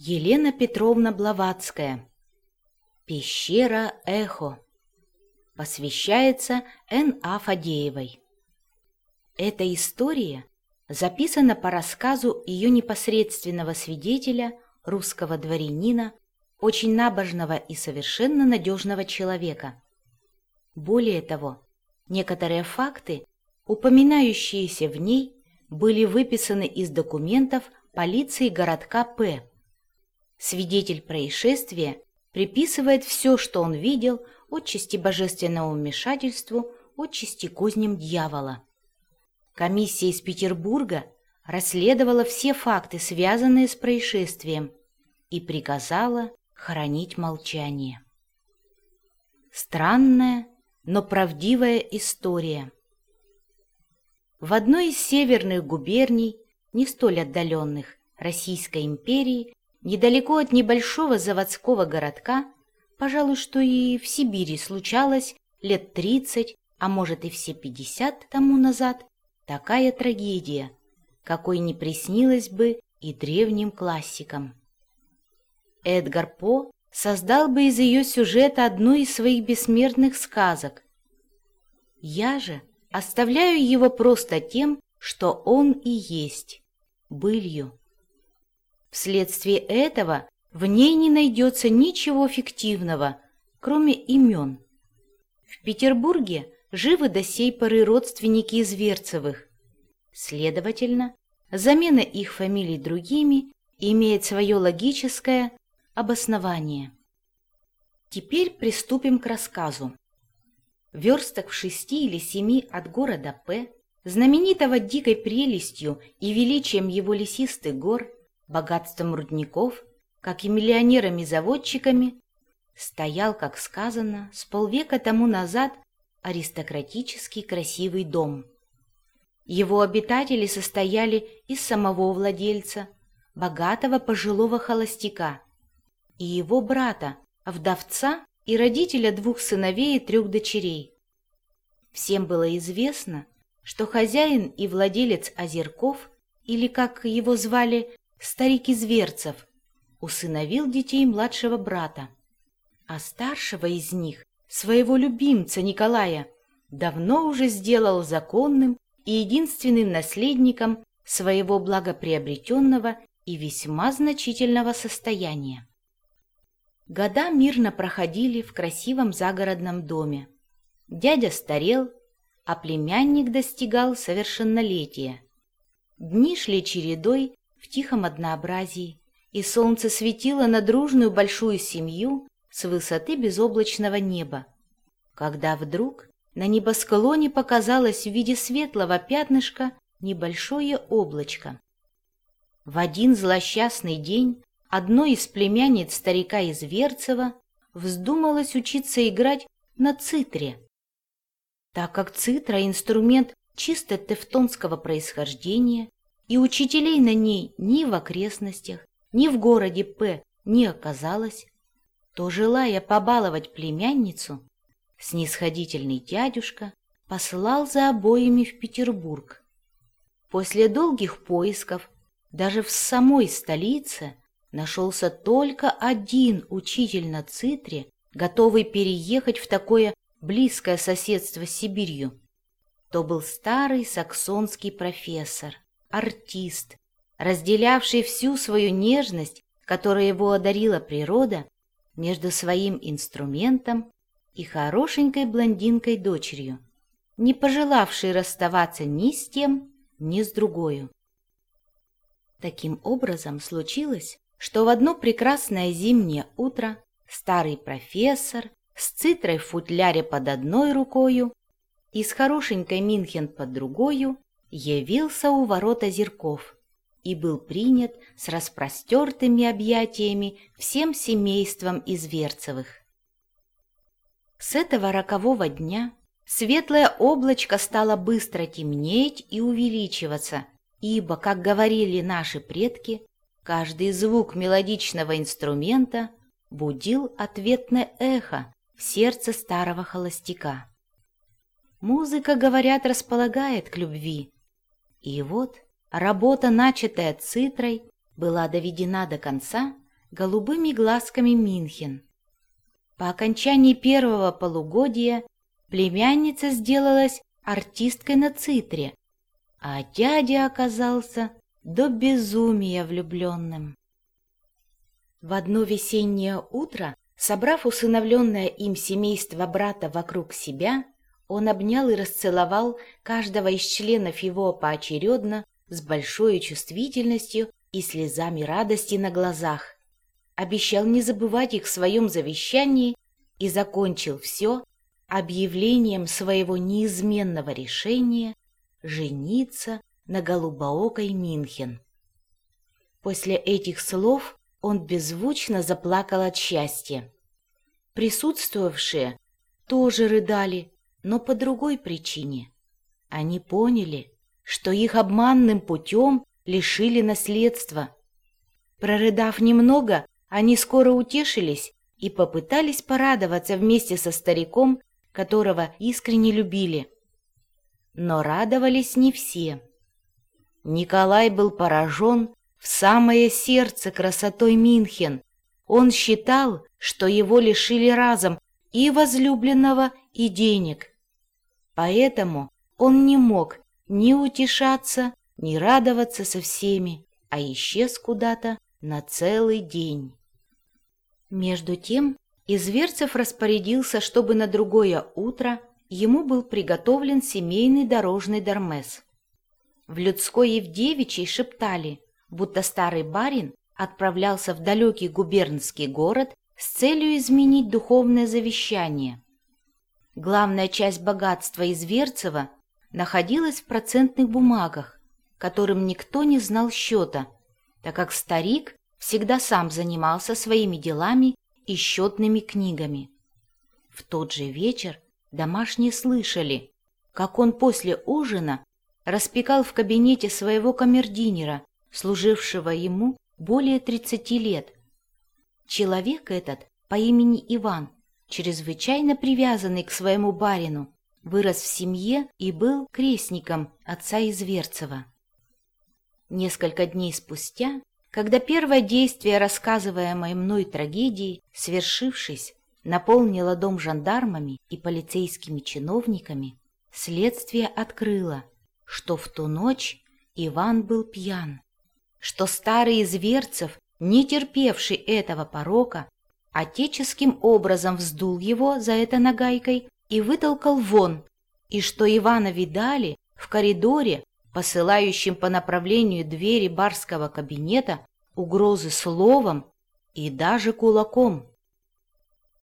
Елена Петровна Блаватская. Пещера Эхо. Посвящается Н.А. Фадеевой. Эта история записана по рассказу ее непосредственного свидетеля, русского дворянина, очень набожного и совершенно надежного человека. Более того, некоторые факты, упоминающиеся в ней, были выписаны из документов полиции городка П Свидетель происшествия приписывает все, что он видел, отчасти божественному вмешательству, отчасти козням дьявола. Комиссия из Петербурга расследовала все факты, связанные с происшествием, и приказала хранить молчание. Странная, но правдивая история. В одной из северных губерний, не столь отдаленных, Российской империи, Недалеко от небольшого заводского городка, пожалуй, что и в Сибири случалось лет тридцать, а может и все пятьдесят тому назад, такая трагедия, какой не приснилось бы и древним классикам. Эдгар По создал бы из ее сюжета одну из своих бессмертных сказок. Я же оставляю его просто тем, что он и есть, былью. Вследствие этого в ней не найдется ничего фиктивного, кроме имен. В Петербурге живы до сей поры родственники из Верцевых. Следовательно, замена их фамилий другими имеет свое логическое обоснование. Теперь приступим к рассказу. Версток в шести или семи от города П, знаменитого дикой прелестью и величием его лесистых гор, богатством рудников, как и миллионерами-заводчиками, стоял, как сказано, с полвека тому назад аристократический красивый дом. Его обитатели состояли из самого владельца, богатого пожилого холостяка, и его брата, вдовца и родителя двух сыновей и трех дочерей. Всем было известно, что хозяин и владелец озерков, или, как его звали, Старик Изверцев усыновил детей младшего брата, а старшего из них, своего любимца Николая, давно уже сделал законным и единственным наследником своего благоприобретенного и весьма значительного состояния. Года мирно проходили в красивом загородном доме. Дядя старел, а племянник достигал совершеннолетия. Дни шли чередой, в тихом однообразии, и солнце светило на дружную большую семью с высоты безоблачного неба. Когда вдруг на небосклоне показалось в виде светлого пятнышка небольшое облачко. В один злосчастный день одной из племянниц старика из Верцева вздумалось учиться играть на цитре. Так как цитра — инструмент чисто тевтонского происхождения, и учителей на ней ни в окрестностях, ни в городе П не оказалось, то, желая побаловать племянницу, снисходительный дядюшка послал за обоими в Петербург. После долгих поисков даже в самой столице нашелся только один учитель на Цитре, готовый переехать в такое близкое соседство с Сибирью. То был старый саксонский профессор, артист, разделявший всю свою нежность, которой его одарила природа, между своим инструментом и хорошенькой блондинкой-дочерью, не пожелавшей расставаться ни с тем, ни с другою. Таким образом случилось, что в одно прекрасное зимнее утро старый профессор с цитрой в футляре под одной рукою и с хорошенькой Минхен под другою явился у ворот озерков и был принят с распростертыми объятиями всем семейством Изверцевых. С этого рокового дня светлое облачко стало быстро темнеть и увеличиваться, ибо, как говорили наши предки, каждый звук мелодичного инструмента будил ответное эхо в сердце старого холостяка. Музыка, говорят, располагает к любви, и вот работа, начатая цитрой, была доведена до конца голубыми глазками Минхен. По окончании первого полугодия племянница сделалась артисткой на цитре, а дядя оказался до безумия влюбленным. В одно весеннее утро, собрав усыновленное им семейство брата вокруг себя, он обнял и расцеловал каждого из членов его поочередно с большой чувствительностью и слезами радости на глазах. Обещал не забывать их в своем завещании и закончил все объявлением своего неизменного решения жениться на голубоокой Минхен. После этих слов он беззвучно заплакал от счастья. Присутствовавшие тоже рыдали, но по другой причине. Они поняли, что их обманным путем лишили наследства. Прорыдав немного, они скоро утешились и попытались порадоваться вместе со стариком, которого искренне любили. Но радовались не все. Николай был поражен в самое сердце красотой Минхен. Он считал, что его лишили разом и возлюбленного, и денег. Поэтому он не мог ни утешаться, ни радоваться со всеми, а исчез куда-то на целый день. Между тем Изверцев распорядился, чтобы на другое утро ему был приготовлен семейный дорожный дармес. В людской и шептали, будто старый барин отправлялся в далекий губернский город с целью изменить духовное завещание. Главная часть богатства Изверцева находилась в процентных бумагах, которым никто не знал счета, так как старик всегда сам занимался своими делами и счетными книгами. В тот же вечер домашние слышали, как он после ужина распекал в кабинете своего камердинера, служившего ему более 30 лет. Человек этот по имени Иван, чрезвычайно привязанный к своему барину, вырос в семье и был крестником отца Изверцева. Несколько дней спустя, когда первое действие рассказываемой мной трагедии, свершившись, наполнило дом жандармами и полицейскими чиновниками, следствие открыло, что в ту ночь Иван был пьян, что старый Изверцев, не терпевший этого порока, отеческим образом вздул его за это нагайкой и вытолкал вон, и что Ивана видали в коридоре, посылающим по направлению двери барского кабинета угрозы словом и даже кулаком.